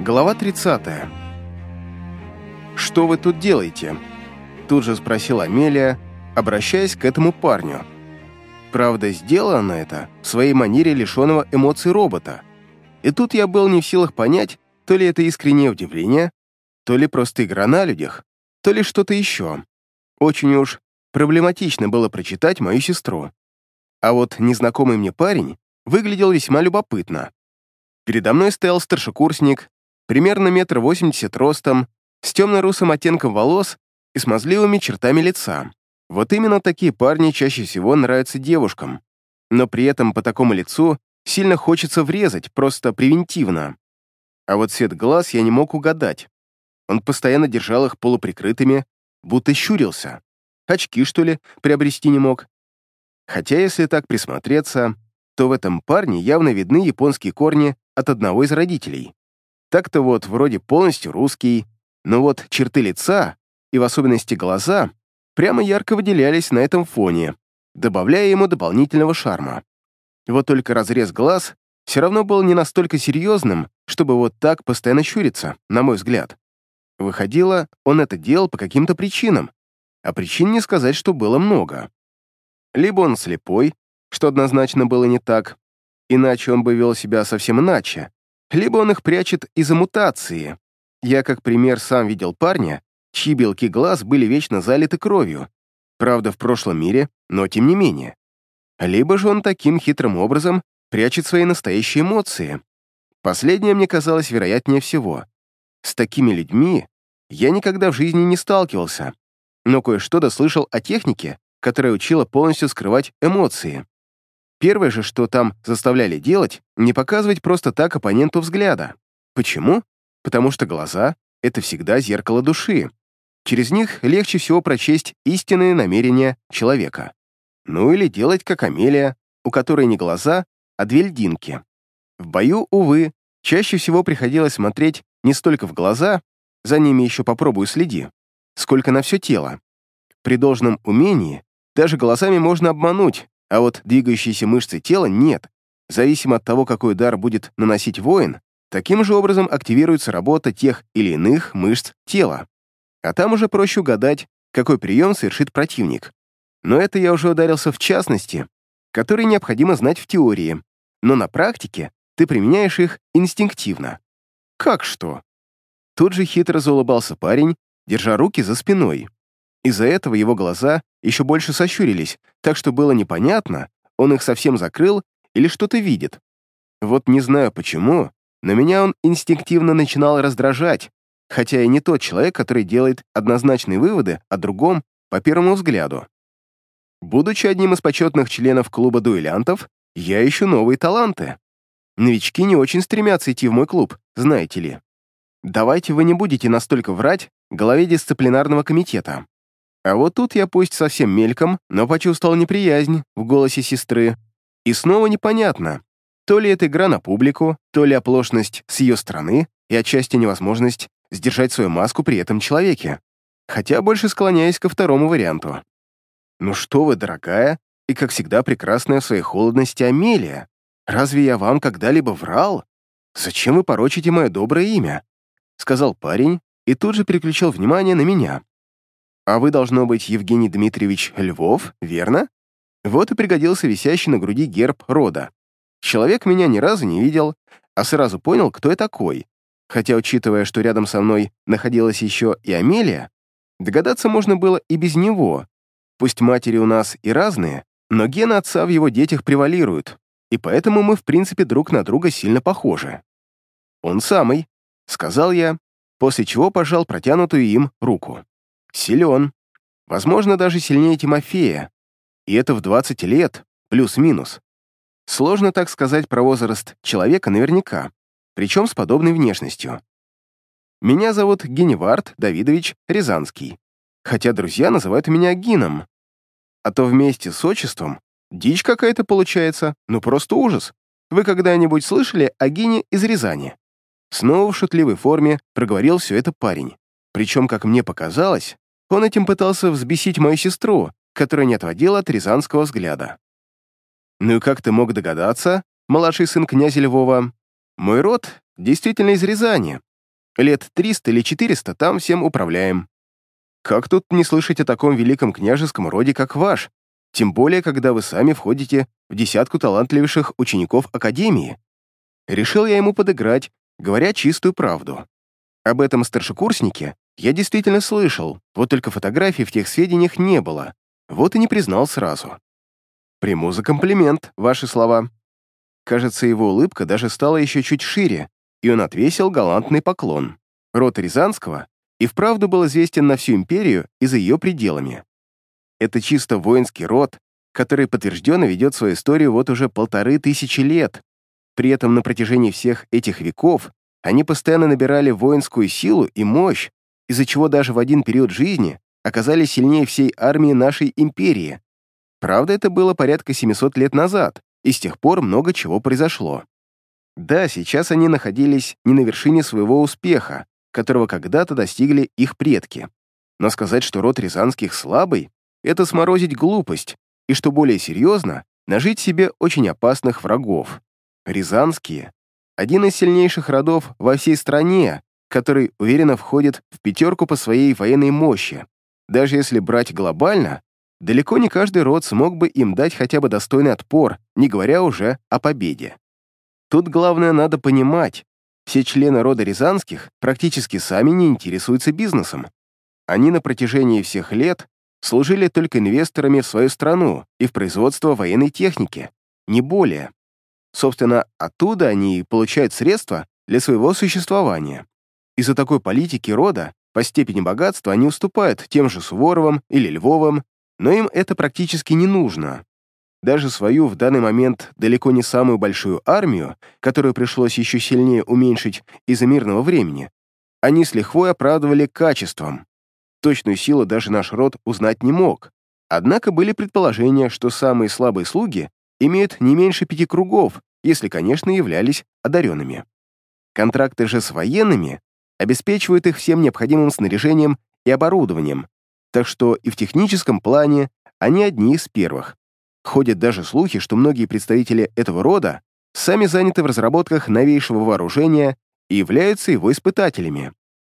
Глава 30. «Что вы тут делаете?» Тут же спросила Амелия, обращаясь к этому парню. Правда, сделано это в своей манере лишенного эмоций робота. И тут я был не в силах понять, то ли это искреннее удивление, то ли просто игра на людях, то ли что-то еще. Очень уж проблематично было прочитать мою сестру. А вот незнакомый мне парень выглядел весьма любопытно. Передо мной стоял старшекурсник, примерно метр восемьдесят ростом, с темно-русым оттенком волос и смазливыми чертами лица. Вот именно такие парни чаще всего нравятся девушкам, но при этом по такому лицу сильно хочется врезать, просто превентивно. А вот цвет глаз я не мог угадать. Он постоянно держал их полуприкрытыми, будто щурился. Очки, что ли, приобрести не мог. Хотя, если так присмотреться, то в этом парне явно видны японские корни от одного из родителей. Так-то вот вроде полностью русский, но вот черты лица, и в особенности глаза, прямо ярко выделялись на этом фоне, добавляя ему дополнительного шарма. Вот только разрез глаз все равно был не настолько серьезным, чтобы вот так постоянно щуриться, на мой взгляд. Выходило, он это делал по каким-то причинам, а причин не сказать, что было много. Либо он слепой, что однозначно было не так, иначе он бы вел себя совсем иначе, либо он их прячет из-за мутации. Я, как пример, сам видел парня, чьи белки глаз были вечно залиты кровью. Правда, в прошлом мире, но тем не менее. Либо же он таким хитрым образом прячет свои настоящие эмоции. Последнее мне казалось вероятнее всего. С такими людьми я никогда в жизни не сталкивался, но кое-что дослышал о технике, которая учила полностью скрывать эмоции. Первое же, что там заставляли делать, не показывать просто так оппоненту взгляда. Почему? Потому что глаза — это всегда зеркало души. Через них легче всего прочесть истинные намерения человека. Ну или делать как Амелия, у которой не глаза, а две льдинки. В бою, увы, чаще всего приходилось смотреть не столько в глаза, за ними еще попробую следи, сколько на все тело. При должном умении даже глазами можно обмануть, а вот двигающиеся мышцы тела нет. Зависимо от того, какой удар будет наносить воин, таким же образом активируется работа тех или иных мышц тела. А там уже проще угадать, какой прием совершит противник. Но это я уже ударился в частности, которые необходимо знать в теории, но на практике ты применяешь их инстинктивно. Как что? Тут же хитро заулыбался парень, держа руки за спиной. Из-за этого его глаза еще больше сощурились, так что было непонятно, он их совсем закрыл или что-то видит. Вот не знаю почему, но меня он инстинктивно начинал раздражать, хотя и не тот человек, который делает однозначные выводы о другом по первому взгляду. Будучи одним из почетных членов клуба дуэлянтов, я ищу новые таланты. Новички не очень стремятся идти в мой клуб, знаете ли. Давайте вы не будете настолько врать главе дисциплинарного комитета. А вот тут я пусть совсем мельком, но почувствовал неприязнь в голосе сестры. И снова непонятно, то ли это игра на публику, то ли оплошность с ее стороны и отчасти невозможность сдержать свою маску при этом человеке. Хотя больше склоняюсь ко второму варианту. «Ну что вы, дорогая, и, как всегда, прекрасная в своей холодности Амелия. Разве я вам когда-либо врал? Зачем вы порочите мое доброе имя?» Сказал парень и тут же переключил внимание на меня. А вы, должно быть, Евгений Дмитриевич Львов, верно? Вот и пригодился висящий на груди герб рода. Человек меня ни разу не видел, а сразу понял, кто я такой. Хотя, учитывая, что рядом со мной находилась еще и Амелия, догадаться можно было и без него. Пусть матери у нас и разные, но гены отца в его детях превалируют, и поэтому мы, в принципе, друг на друга сильно похожи. «Он самый», — сказал я, после чего пожал протянутую им руку. Силен. Возможно, даже сильнее Тимофея. И это в 20 лет, плюс-минус. Сложно так сказать про возраст человека наверняка, причем с подобной внешностью. Меня зовут Геневард Давидович Рязанский, хотя друзья называют меня Гином. А то вместе с отчеством дичь какая-то получается, ну просто ужас. Вы когда-нибудь слышали о Гине из Рязани? Снова в шутливой форме проговорил все это парень. Причем, как мне показалось, он этим пытался взбесить мою сестру, которая не отводила от рязанского взгляда. «Ну и как ты мог догадаться, младший сын князя Львова? Мой род действительно из Рязани. Лет 300 или 400 там всем управляем. Как тут не слышать о таком великом княжеском роде, как ваш? Тем более, когда вы сами входите в десятку талантливейших учеников Академии. Решил я ему подыграть, говоря чистую правду. Об этом старшекурснике я действительно слышал, вот только фотографий в тех сведениях не было, вот и не признал сразу. Приму за комплимент ваши слова. Кажется, его улыбка даже стала еще чуть шире, и он отвесил галантный поклон. Род Рязанского и вправду был известен на всю империю и за ее пределами. Это чисто воинский род, который подтвержденно ведет свою историю вот уже полторы тысячи лет. При этом на протяжении всех этих веков они постоянно набирали воинскую силу и мощь, из-за чего даже в один период жизни оказались сильнее всей армии нашей империи. Правда, это было порядка 700 лет назад, и с тех пор много чего произошло. Да, сейчас они находились не на вершине своего успеха, которого когда-то достигли их предки. Но сказать, что род Рязанских слабый, это сморозить глупость, и, что более серьезно, нажить себе очень опасных врагов. Рязанские — один из сильнейших родов во всей стране, который уверенно входит в пятерку по своей военной мощи. Даже если брать глобально, далеко не каждый род смог бы им дать хотя бы достойный отпор, не говоря уже о победе. Тут главное надо понимать, все члены рода Рязанских практически сами не интересуются бизнесом. Они на протяжении всех лет служили только инвесторами в свою страну и в производство военной техники, не более. Собственно, оттуда они получают средства для своего существования. Из-за такой политики рода по степени богатства они уступают тем же Суворовым или Львовым, но им это практически не нужно. Даже свою в данный момент далеко не самую большую армию, которую пришлось еще сильнее уменьшить из-за мирного времени, они с лихвой оправдывали качеством. Точную силу даже наш род узнать не мог. Однако были предположения, что самые слабые слуги имеют не меньше пяти кругов, если, конечно, являлись одаренными. Контракты же с военными обеспечивают их всем необходимым снаряжением и оборудованием, так что и в техническом плане они одни из первых. Ходят даже слухи, что многие представители этого рода сами заняты в разработках новейшего вооружения и являются его испытателями.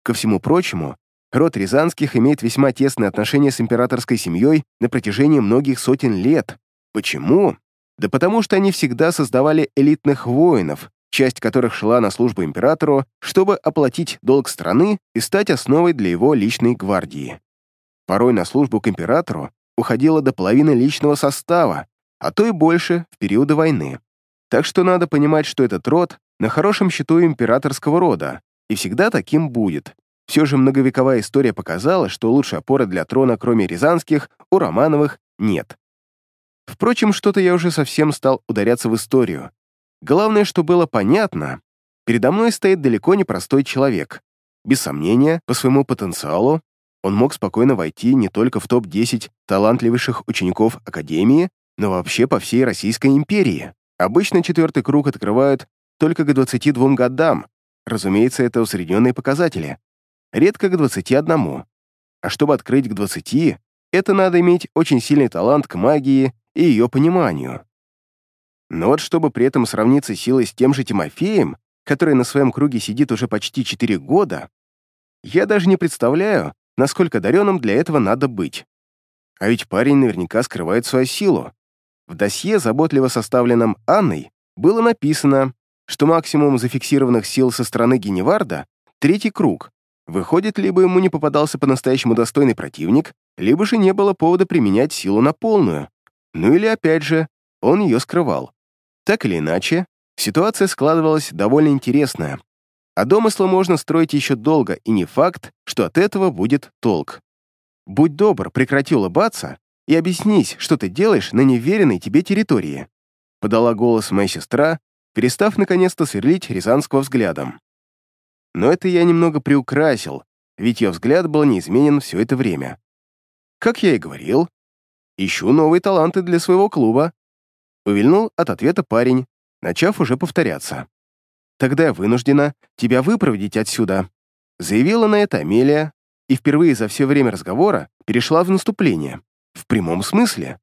Ко всему прочему, род Рязанских имеет весьма тесные отношения с императорской семьей на протяжении многих сотен лет. Почему? Да потому что они всегда создавали элитных воинов, часть которых шла на службу императору, чтобы оплатить долг страны и стать основой для его личной гвардии. Порой на службу к императору уходило до половины личного состава, а то и больше в периоды войны. Так что надо понимать, что этот род на хорошем счету императорского рода и всегда таким будет. Все же многовековая история показала, что лучшей опоры для трона, кроме рязанских, у Романовых нет. Впрочем, что-то я уже совсем стал ударяться в историю. Главное, что было понятно, передо мной стоит далеко не простой человек. Без сомнения, по своему потенциалу он мог спокойно войти не только в топ-10 талантливейших учеников Академии, но вообще по всей Российской империи. Обычно четвертый круг открывают только к 22 годам, разумеется, это усредненные показатели, редко к 21. А чтобы открыть к 20, это надо иметь очень сильный талант к магии и ее пониманию. Но вот чтобы при этом сравниться силой с тем же Тимофеем, который на своем круге сидит уже почти 4 года, я даже не представляю, насколько одаренным для этого надо быть. А ведь парень наверняка скрывает свою силу. В досье, заботливо составленном Анной, было написано, что максимум зафиксированных сил со стороны Геневарда — третий круг. Выходит, либо ему не попадался по-настоящему достойный противник, либо же не было повода применять силу на полную. Ну или, опять же, он ее скрывал. Так или иначе, ситуация складывалась довольно интересная, а домыслы можно строить еще долго, и не факт, что от этого будет толк. Будь добр, прекрати улыбаться и объяснись, что ты делаешь на неверенной тебе территории. Подала голос моя сестра, перестав наконец-то сверлить Рязанского взглядом. Но это я немного приукрасил, ведь ее взгляд был неизменен все это время. Как я и говорил, ищу новые таланты для своего клуба. Увильнул от ответа парень, начав уже повторяться. Тогда я вынуждена тебя выпроводить отсюда», заявила на это Амелия и впервые за все время разговора перешла в наступление. В прямом смысле.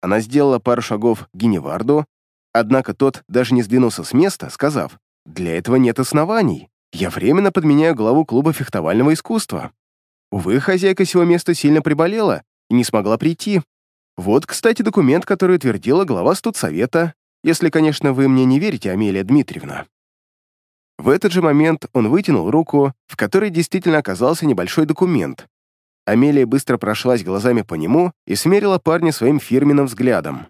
Она сделала пару шагов к Геневарду, однако тот даже не сдвинулся с места, сказав, для этого нет оснований. Я временно подменяю главу клуба фехтовального искусства. Увы, хозяйка сего места сильно приболела и не смогла прийти. Вот, кстати, документ, который утвердила глава студсовета, если, конечно, вы мне не верите, Амелия Дмитриевна. В этот же момент он вытянул руку, в которой действительно оказался небольшой документ. Амелия быстро прошлась глазами по нему и смерила парня своим фирменным взглядом.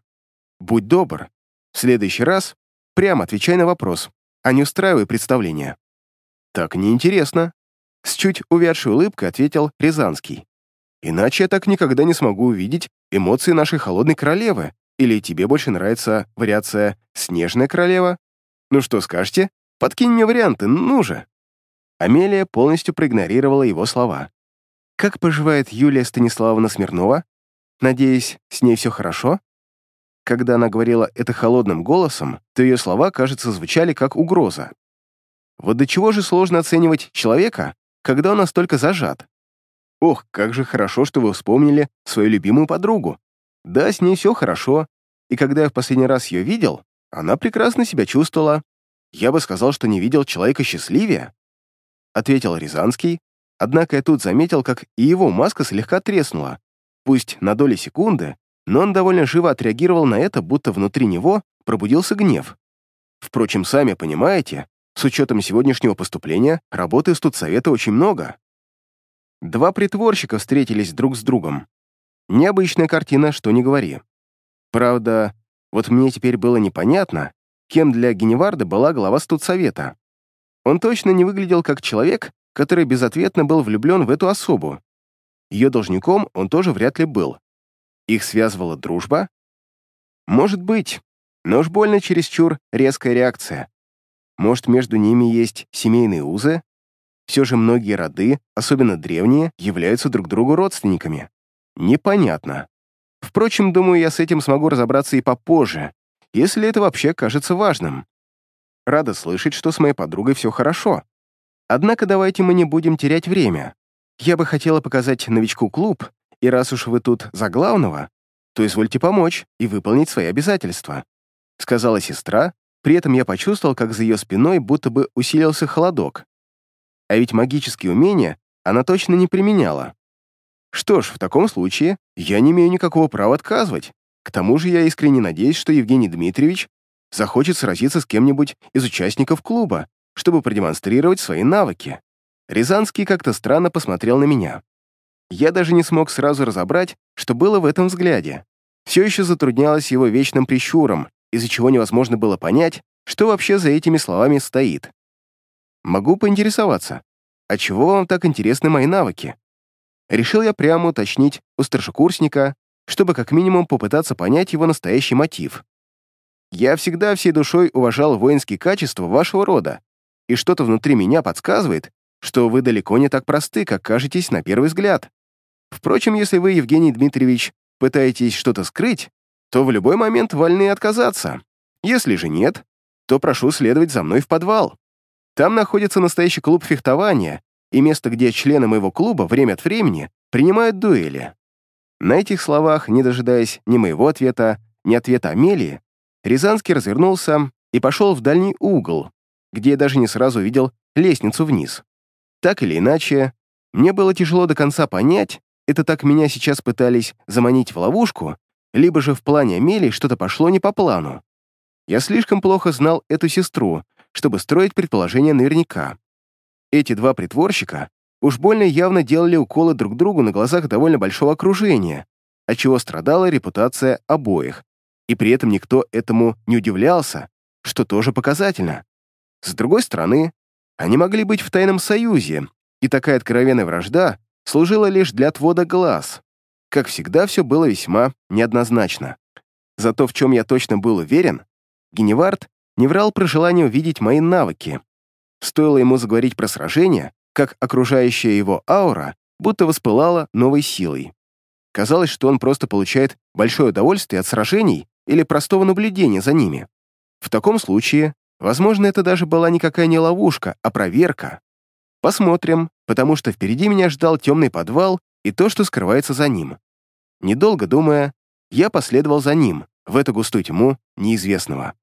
«Будь добр. В следующий раз прямо отвечай на вопрос, а не устраивай представление». «Так неинтересно», — с чуть увядшей улыбкой ответил Рязанский. «Иначе я так никогда не смогу увидеть эмоции нашей холодной королевы, или тебе больше нравится вариация «Снежная королева»? Ну что скажете? Подкинь мне варианты, ну же!» Амелия полностью проигнорировала его слова. «Как поживает Юлия Станиславовна Смирнова? Надеюсь, с ней все хорошо?» Когда она говорила это холодным голосом, то ее слова, кажется, звучали как угроза. Вот до чего же сложно оценивать человека, когда он настолько зажат? Ох, как же хорошо, что вы вспомнили свою любимую подругу. Да, с ней все хорошо, и когда я в последний раз ее видел, она прекрасно себя чувствовала. Я бы сказал, что не видел человека счастливее. Ответил Рязанский, однако я тут заметил, как и его маска слегка треснула. Пусть на доли секунды, но он довольно живо отреагировал на это, будто внутри него пробудился гнев. Впрочем, сами понимаете, с учетом сегодняшнего поступления, работы студсовета очень много. Два притворщика встретились друг с другом. Необычная картина, что не говори. Правда, вот мне теперь было непонятно, кем для Геневарда была глава студсовета. Он точно не выглядел как человек, который безответно был влюблен в эту особу. Ее должником он тоже вряд ли был. Их связывала дружба? Может быть, но уж больно чересчур резкая реакция. Может, между ними есть семейные узы? Все же многие роды, особенно древние, являются друг другу родственниками. Непонятно. Впрочем, думаю, я с этим смогу разобраться и попозже, если это вообще кажется важным. Рада слышать, что с моей подругой все хорошо. Однако давайте мы не будем терять время. Я бы хотела показать новичку клуб, и раз уж вы тут за главного, то извольте помочь и выполнить свои обязательства», — сказала сестра, при этом я почувствовал, как за ее спиной будто бы усилился холодок. А ведь магические умения она точно не применяла. Что ж, в таком случае я не имею никакого права отказывать. К тому же я искренне надеюсь, что Евгений Дмитриевич захочет сразиться с кем-нибудь из участников клуба, чтобы продемонстрировать свои навыки. Рязанский как-то странно посмотрел на меня. Я даже не смог сразу разобрать, что было в этом взгляде. Все еще затруднялось его вечным прищуром, из-за чего невозможно было понять, что вообще за этими словами стоит. Могу поинтересоваться, а чего вам так интересны мои навыки? решил я прямо уточнить у старшекурсника, чтобы как минимум попытаться понять его настоящий мотив. Я всегда всей душой уважал воинские качества вашего рода, и что-то внутри меня подсказывает, что вы далеко не так просты, как кажетесь на первый взгляд. Впрочем, если вы, Евгений Дмитриевич, пытаетесь что-то скрыть, то в любой момент вольны отказаться. Если же нет, то прошу следовать за мной в подвал. Там находится настоящий клуб фехтования, и место, где члены моего клуба время от времени принимают дуэли. На этих словах, не дожидаясь ни моего ответа, ни ответа Амелии, Рязанский развернулся и пошел в дальний угол, где я даже не сразу видел лестницу вниз. Так или иначе, мне было тяжело до конца понять, это так меня сейчас пытались заманить в ловушку, либо же в плане Амелии что-то пошло не по плану. Я слишком плохо знал эту сестру, чтобы строить предположения наверняка. Эти два притворщика уж больно явно делали уколы друг другу на глазах довольно большого окружения, от чего страдала репутация обоих, и при этом никто этому не удивлялся, что тоже показательно. С другой стороны, они могли быть в тайном союзе, и такая откровенная вражда служила лишь для отвода глаз. Как всегда, все было весьма неоднозначно. Зато в чем я точно был уверен, Геневард не врал про желание увидеть мои навыки, Стоило ему заговорить про сражение, как окружающая его аура будто воспылала новой силой. Казалось, что он просто получает большое удовольствие от сражений или простого наблюдения за ними. В таком случае, возможно, это даже была никакая не ловушка, а проверка. Посмотрим, потому что впереди меня ждал темный подвал и то, что скрывается за ним. Недолго думая, я последовал за ним, в эту густую тьму неизвестного.